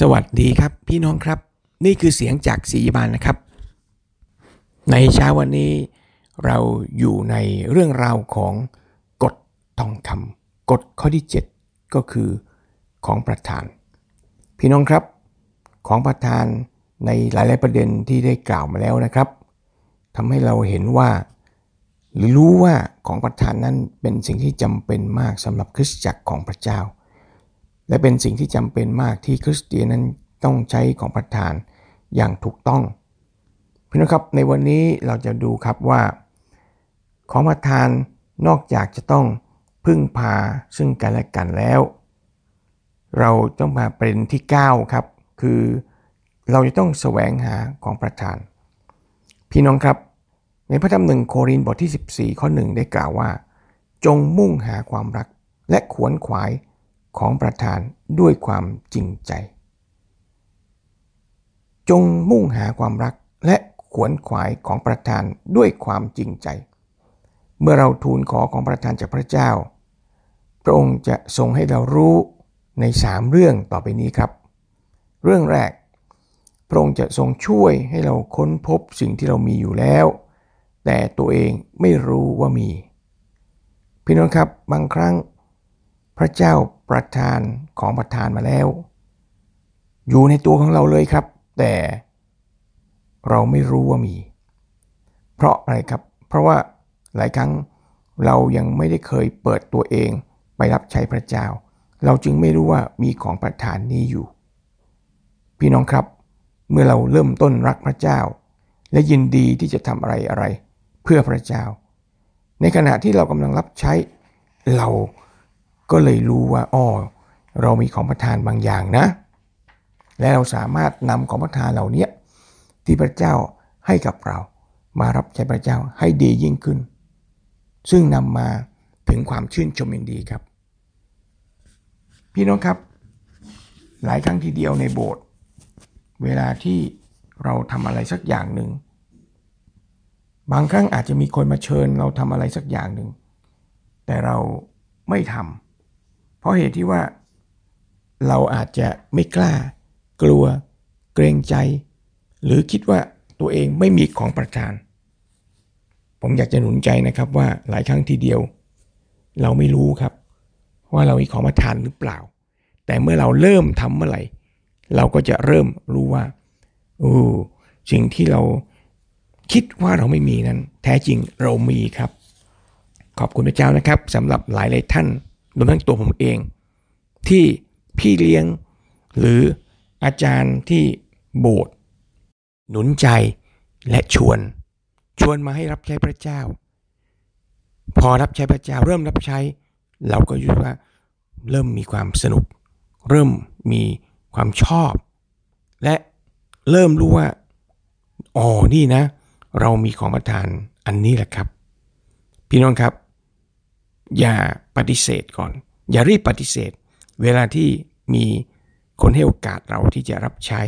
สวัสดีครับพี่น้องครับ นี่คือเสียงจากสีบานนะครับ ในเช้าวันนี้เราอยู่ในเรื่องราวของกฎทองคำกฎข้อที่ 7 ก็คือของประธาน พี่น้องครับ ของประธานในหลาย ๆประเด็นที่ได้กล่าวมาแล้วนะครับทำให้เราเห็นว่า หรือรู้ว่าของประธานนั้นเป็นสิ่งที่จำเป็นมากสำหรับคริสตจักรของพระเจ้า และเป็นสิ่งที่จำเป็นมากที่คริสเตียนนั้นต้องใช้ของประทานอย่างถูกต้องพี่น้องครับในวันนี้เราจะดูครับว่า ของประทานนอกจากจะต้องพึ่งพาซึ่งกันและกันแล้ว เราต้องมาเป็นที่ 9 ครับ คือเราจะต้องแสวงหาของประทาน พี่น้องครับ ในพระธรรมหนึ่งโครินบทที่ 14 ข้อหนึ่งได้กล่าวว่า จงมุ่งหาความรักและขวนขวาย ของประธานด้วยความจริงใจ จงมุ่งหาความรักและขวนขวายของประธานด้วยความจริงใจ เมื่อเราทูลขอของประธานจากพระเจ้า พระองค์จะทรงให้เรารู้ในสามเรื่องต่อไปนี้ครับ เรื่องแรก พระองค์จะทรงช่วยให้เราค้นพบสิ่งที่เรามีอยู่แล้ว แต่ตัวเองไม่รู้ว่ามี พี่น้องครับบางครั้ง พระเจ้าประทานของประทานมาแล้ว อยู่ในตัวของเราเลยครับ แต่เราไม่รู้ว่ามี เพราะอะไรครับ เพราะว่าหลายครั้งเรายังไม่ได้เคยเปิดตัวเองไปรับใช้พระเจ้า เราจึงไม่รู้ว่ามีของประทานนี้อยู่ พี่น้องครับ เมื่อเราเริ่มต้นรักพระเจ้า และยินดีที่จะทำอะไรอะไร เพื่อพระเจ้า ในขณะที่เรากำลังรับใช้เรา ก็เลยรู้ว่าอ๋อเรามีของประทานบางอย่างนะ และเราสามารถนำของประทานเหล่านี้ที่พระเจ้าให้กับเรา มารับใช้พระเจ้าให้ดียิ่งขึ้น ซึ่งนำมาถึงความชื่นชมยินดีครับ พี่น้องครับ หลายครั้งทีเดียวในโบสถ์เวลาที่เราทำอะไรสักอย่างหนึ่ง บางครั้งอาจจะมีคนมาเชิญเราทำอะไรสักอย่างหนึ่ง แต่เราไม่ทำ เพราะเหตุที่ว่า เราอาจจะไม่กล้า กลัว เกรงใจ หรือคิดว่าตัวเองไม่มีของประทาน ผมอยากจะหนุนใจนะครับว่าหลายครั้งทีเดียว เราไม่รู้ครับ ว่าเรามีของประทานหรือเปล่า แต่เมื่อเราเริ่มทำเมื่อไหร่ เราก็จะเริ่มรู้ว่าโอ้สิ่งที่เราคิดว่าเราไม่มีนั้น แท้จริงเรามีครับ ขอบคุณพระเจ้านะครับสำหรับหลายหลายท่าน รวมทั้งตัวผมเอง ที่พี่เลี้ยง หรืออาจารย์ที่โบสถ์หนุนใจและชวน ชวนมาให้รับใช้พระเจ้า พอรับใช้พระเจ้าเริ่มรับใช้ เราก็รู้ว่าเริ่มมีความสนุก เริ่มมีความชอบ และเริ่มรู้ว่าอ๋อนี่นะ เรามีของประทานอันนี้แหละครับ พี่น้องครับ อย่าปฏิเสธก่อน อย่ารีบปฏิเสธ เวลาที่มีคนให้โอกาสเราที่จะรับใช้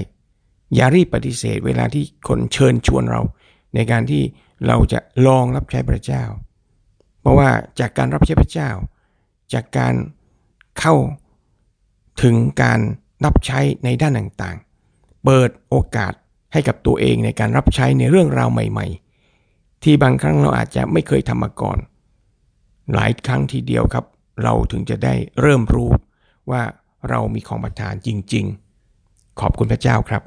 อย่ารีบปฏิเสธ เวลาที่คนเชิญชวนเรา ในการที่เราจะลองรับใช้พระเจ้า เพราะว่าจากการรับใช้พระเจ้า จากการเข้าถึงการรับใช้ในด้านต่างๆ เปิดโอกาสให้กับตัวเองในการรับใช้ในเรื่องราวใหม่ ๆ ที่บางครั้งเราอาจจะไม่เคยทำมาก่อน หลายครั้งทีเดียวครับ เราถึงจะได้เริ่มรู้ว่าเรามีของประทานจริง ๆ ขอบคุณพระเจ้าครับ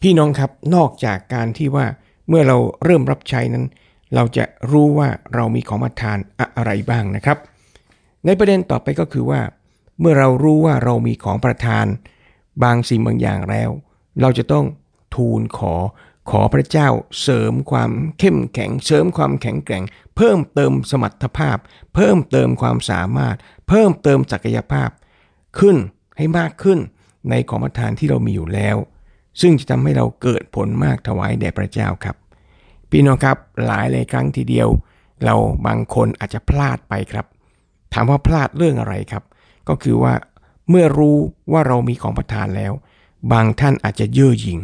พี่น้องครับนอกจากการที่ว่าเมื่อเราเริ่มรับใช้นั้น เราจะรู้ว่าเรามีของประทานอะไรบ้างนะครับ ในประเด็นต่อไปก็คือว่า เมื่อเรารู้ว่าเรามีของประทาน บางสิ่งบางอย่างแล้ว เราจะต้องทูลขอ ขอพระเจ้าเสริมความเข้มแข็ง เสริมความแข็งแกร่ง เพิ่มเติมสมรรถภาพ เพิ่มเติมความสามารถ เพิ่มเติมศักยภาพ ขึ้นให้มากขึ้นในของประทานที่เรามีอยู่แล้ว ซึ่งจะทำให้เราเกิดผลมากถวายแด่พระเจ้าครับ พี่น้องครับหลายหลายครั้งทีเดียว เราบางคนอาจจะพลาดไปครับ ถามว่าพลาดเรื่องอะไรครับ ก็คือว่าเมื่อรู้ว่าเรามีของประทานแล้ว บางท่านอาจจะเย่อหยิ่ง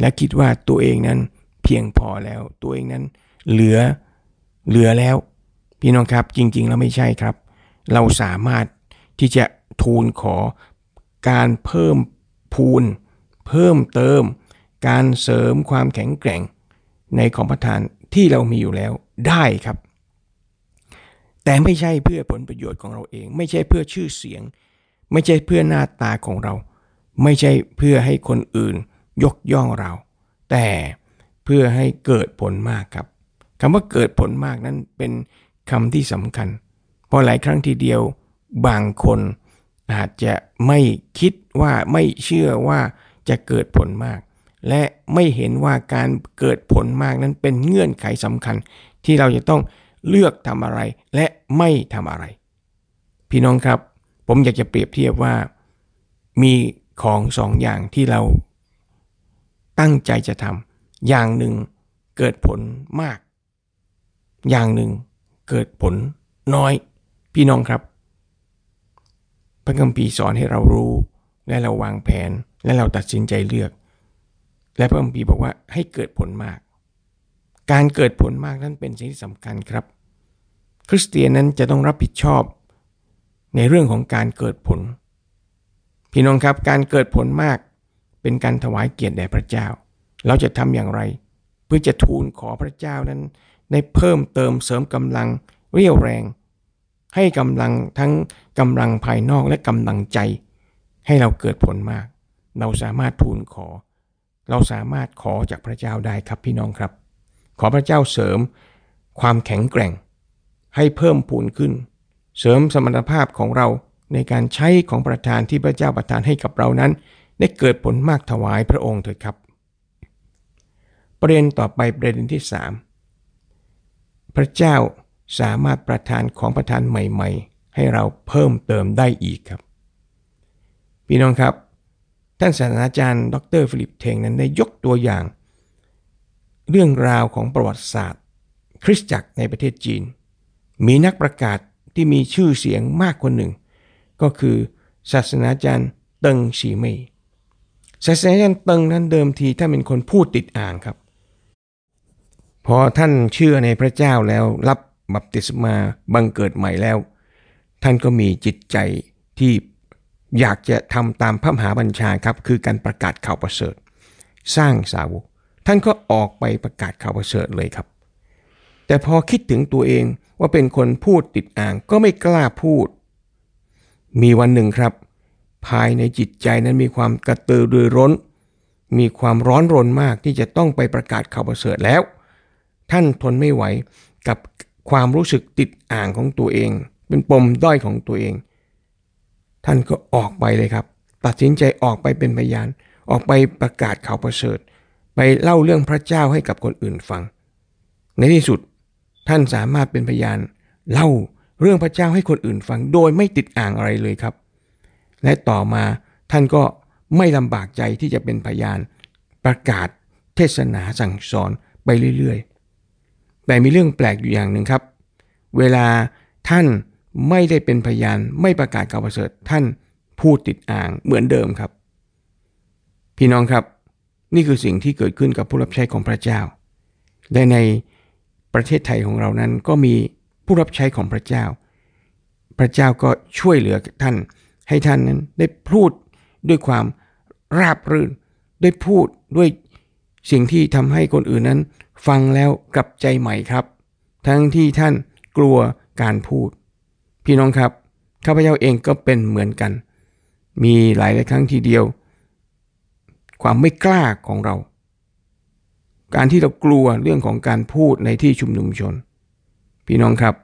และคิดว่าตัวเองนั้นเพียงพอแล้ว ตัวเองนั้นเหลือเหลือแล้ว พี่น้องครับจริงๆแล้วไม่ใช่ครับ เราสามารถที่จะทูลขอการเพิ่มพูน เพิ่มเติม การเสริมความแข็งแกร่งในของประทานที่เรามีอยู่แล้วได้ครับ แต่ไม่ใช่เพื่อผลประโยชน์ของเราเอง ไม่ใช่เพื่อชื่อเสียง ไม่ใช่เพื่อหน้าตาของเรา ไม่ใช่เพื่อให้คนอื่น ยกย่องเรา แต่เพื่อให้เกิดผลมากครับคำว่าเกิดผลมากนั้นเป็นคำที่สำคัญ เพราะหลายครั้งทีเดียวบางคนอาจจะไม่คิดว่าไม่เชื่อว่าจะเกิดผลมาก และไม่เห็นว่าการเกิดผลมากนั้นเป็นเงื่อนไขสำคัญ ที่เราจะต้องเลือกทำอะไรและไม่ทำอะไร พี่น้องครับ ผมอยากจะเปรียบเทียบว่า มีของสองอย่างที่เรา ตั้งใจจะทำอย่างหนึ่งเกิดผลมาก อย่างหนึ่งเกิดผลน้อย พี่น้องครับ พระคัมภีร์สอนให้เรารู้และเราวางแผนและเราตัดสินใจเลือก และพระคัมภีร์บอกว่าให้เกิดผลมาก การเกิดผลมากนั้นเป็นสิ่งที่สำคัญครับ คริสเตียนนั้นจะต้องรับผิดชอบ ในเรื่องของการเกิดผล พี่น้องครับการเกิดผลมาก เป็นการถวายเกียรติแด่พระเจ้า เราจะทำอย่างไร เพื่อจะทูลขอพระเจ้านั้น ได้เพิ่มเติมเสริมกำลังเรียวแรง ให้กำลังทั้งกำลังภายนอกและกำลังใจ ให้เราเกิดผลมาก เราสามารถทูลขอ เราสามารถขอจากพระเจ้าได้ครับพี่น้องครับ ขอพระเจ้าเสริมความแข็งแกร่ง ให้เพิ่มพูนขึ้น เสริมสมรรถภาพของเราในการใช้ของประทานที่พระเจ้าประทานให้กับเรานั้น ได้เกิดผลมากถวายพระองค์เถิดครับ ประเด็นต่อไปประเด็นที่ 3 พระเจ้าสามารถประทานของประทานใหม่ๆ ให้เราเพิ่มเติมได้อีกครับ พี่น้องครับ ท่านศาสตราจารย์ ดรฟิลิปเทงนั้นได้ยกตัวอย่าง เรื่องราวของประวัติศาสตร์ คริสตจักรในประเทศจีน มีนักประกาศที่มีชื่อเสียงมากคนหนึ่ง ก็คือศาสนาจารย์เติงฉีเมย ศาสนาจารย์เติงนั้นเดิมทีท่านเป็นคนพูดติดอ่างครับ พอท่านเชื่อในพระเจ้าแล้วรับบัพติศมาบังเกิดใหม่แล้ว ท่านก็มีจิตใจที่อยากจะทำตามพระมหาบัญชาครับคือการประกาศข่าวประเสริฐ สร้างสาวกท่านก็ออกไปประกาศข่าวประเสริฐเลยครับ แต่พอคิดถึงตัวเองว่าเป็นคนพูดติดอ่างก็ไม่กล้าพูด มีวันหนึ่งครับ ภายในจิตใจนั้นมีความกระตือรือร้น มีความร้อนรนมากที่จะต้องไปประกาศข่าวประเสริฐแล้ว ท่านทนไม่ไหวกับความรู้สึกติดอ่างของตัวเอง เป็นปมด้อยของตัวเอง ท่านก็ออกไปเลยครับ ตัดสินใจออกไปเป็นพยาน ออกไปประกาศข่าวประเสริฐ ไปเล่าเรื่องพระเจ้าให้กับคนอื่นฟัง ในที่สุดท่านสามารถเป็นพยาน เล่าเรื่องพระเจ้าให้คนอื่นฟัง โดยไม่ติดอ่างอะไรเลยครับ และต่อมาท่านก็ไม่ลำบากใจที่จะเป็นพยานประกาศเทศนาสั่งสอนไปเรื่อยๆ แต่มีเรื่องแปลกอยู่อย่างหนึ่งครับ เวลาท่านไม่ได้เป็นพยานไม่ประกาศข่าวประเสริฐท่านพูดติดอ่างเหมือนเดิมครับ พี่น้องครับ นี่คือสิ่งที่เกิดขึ้นกับผู้รับใช้ของพระเจ้าและในประเทศไทยของเรานั้นก็มีผู้รับใช้ของพระเจ้า พระเจ้าก็ช่วยเหลือท่าน ให้ท่านนั้นได้พูดด้วยความราบรื่น ได้พูดด้วยสิ่งที่ทำให้คนอื่นนั้น ฟังแล้วกลับใจใหม่ครับ ทั้งที่ท่านกลัวการพูด พี่น้องครับข้าพเจ้าเองก็เป็นเหมือนกัน มีหลายหลายครั้งทีเดียว ความไม่กล้าของเรา การที่เรากลัวเรื่องของการพูดในที่ชุมนุมชน พี่น้องครับ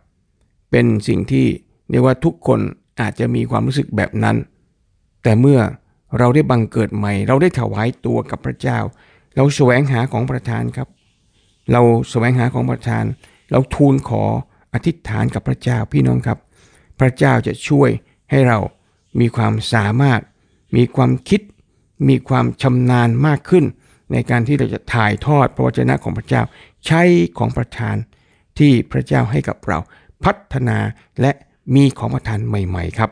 เป็นสิ่งที่เรียกว่าทุกคน อาจจะมีความรู้สึกแบบนั้น แต่เมื่อเราได้บังเกิดใหม่ เราได้ถวายตัวกับพระเจ้า เราแสวงหาของประทานครับ เราแสวงหาของประทาน เราทูลขออธิษฐานกับพระเจ้าพี่น้องครับ พระเจ้าจะช่วยให้เรามีความสามารถ มีความคิด มีความชำนาญมากขึ้น ในการที่เราจะถ่ายทอดพระวจนะของพระเจ้า ใช้ของประทานที่พระเจ้าให้กับเรา พัฒนาและ มีของประทานใหม่ๆครับ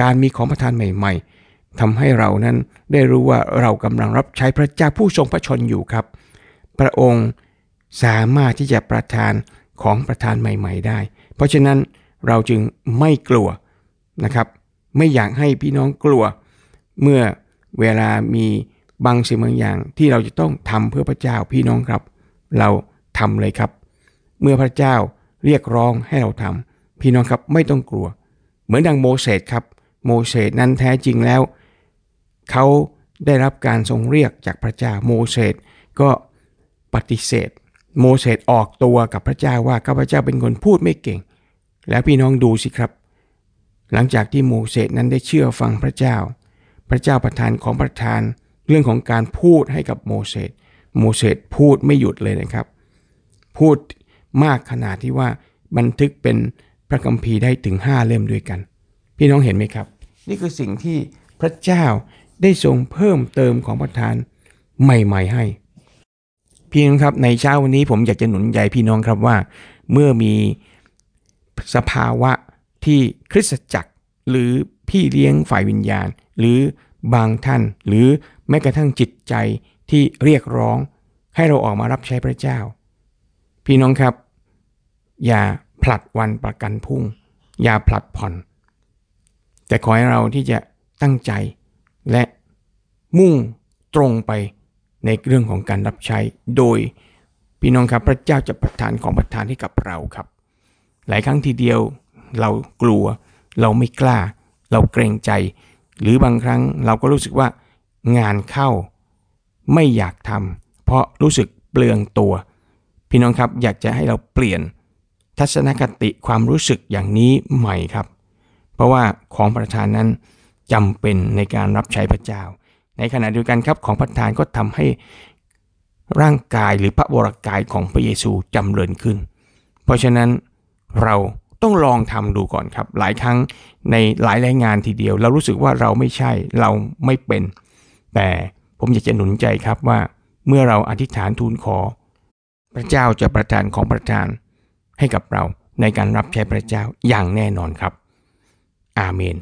การมีของประทานใหม่ ๆทำให้เรานั้นได้รู้ว่าเรากำลังรับใช้พระเจ้าผู้ทรงพระชนอยู่ครับ พระองค์สามารถที่จะประทานของประทานใหม่ ๆ ได้ เพราะฉะนั้นเราจึงไม่กลัวนะครับ ไม่อยากให้พี่น้องกลัว เมื่อเวลามีบางสิ่งบางอย่างที่เราจะต้องทำเพื่อพระเจ้าพี่น้องครับ เราทำเลยครับ เมื่อพระเจ้าเรียกร้องให้เราทำ พี่น้องครับไม่ต้องกลัว เหมือนดังโมเสสครับ โมเสสนั้นแท้จริงแล้ว เขาได้รับการทรงเรียกจากพระเจ้าโมเสสก็ปฏิเสธ โมเสสออกตัวกับพระเจ้าว่าข้าพเจ้าเป็นคนพูดไม่เก่ง แล้วพี่น้องดูสิครับ หลังจากที่โมเสสนั้นได้เชื่อฟังพระเจ้า พระเจ้าประทานของประทานเรื่องของการพูดให้กับโมเสสโมเสสพูดไม่หยุดเลยนะครับ พูดมากขนาดที่ว่าบันทึกเป็น พระคัมภีร์ได้ถึง 5 เล่มด้วยกัน พี่น้องเห็นไหมครับ นี่คือสิ่งที่พระเจ้าได้ทรงเพิ่มเติมของประทานใหม่ ๆ ให้ พี่น้องครับในเช้าวันนี้ผมอยากจะหนุนใจพี่น้องครับว่า เมื่อมีสภาวะที่คริสตจักร หรือพี่เลี้ยงฝ่ายวิญญาณ หรือบางท่าน หรือแม้กระทั่งจิตใจที่เรียกร้อง ให้เราออกมารับใช้พระเจ้า พี่น้องครับ อย่า ผลัดวันประกันพรุ่ง อย่าผลัดผ่อน แต่ขอให้เราที่จะตั้งใจ และมุ่งตรงไปในเรื่องของการรับใช้ โดยพี่น้องครับพระเจ้าจะประทานของประทานให้กับเราครับ หลายครั้งทีเดียวเรากลัว เราไม่กล้า เราเกรงใจ หรือบางครั้งเราก็รู้สึกว่างานเข้า ไม่อยากทำเพราะรู้สึกเปลืองตัว พี่น้องครับอยากจะให้เราเปลี่ยน ทัศนคติความรู้สึกอย่างนี้ใหม่ครับ เพราะว่าของประทานนั้นจำเป็นในการรับใช้พระเจ้า ในขณะเดียวกันครับของประทานก็ทำให้ร่างกายหรือพระวรกายของพระเยซูจำเริญขึ้น เพราะฉะนั้นเราต้องลองทำดูก่อนครับ หลายครั้งในหลายรายงานทีเดียว เรารู้สึกว่าเราไม่ใช่เราไม่เป็น แต่ผมอยากจะหนุนใจครับว่า เมื่อเราอธิษฐานทูลขอ พระเจ้าจะประทานของประทาน ให้กับเราในการรับใช้พระเจ้าอย่างแน่นอนครับ อาเมน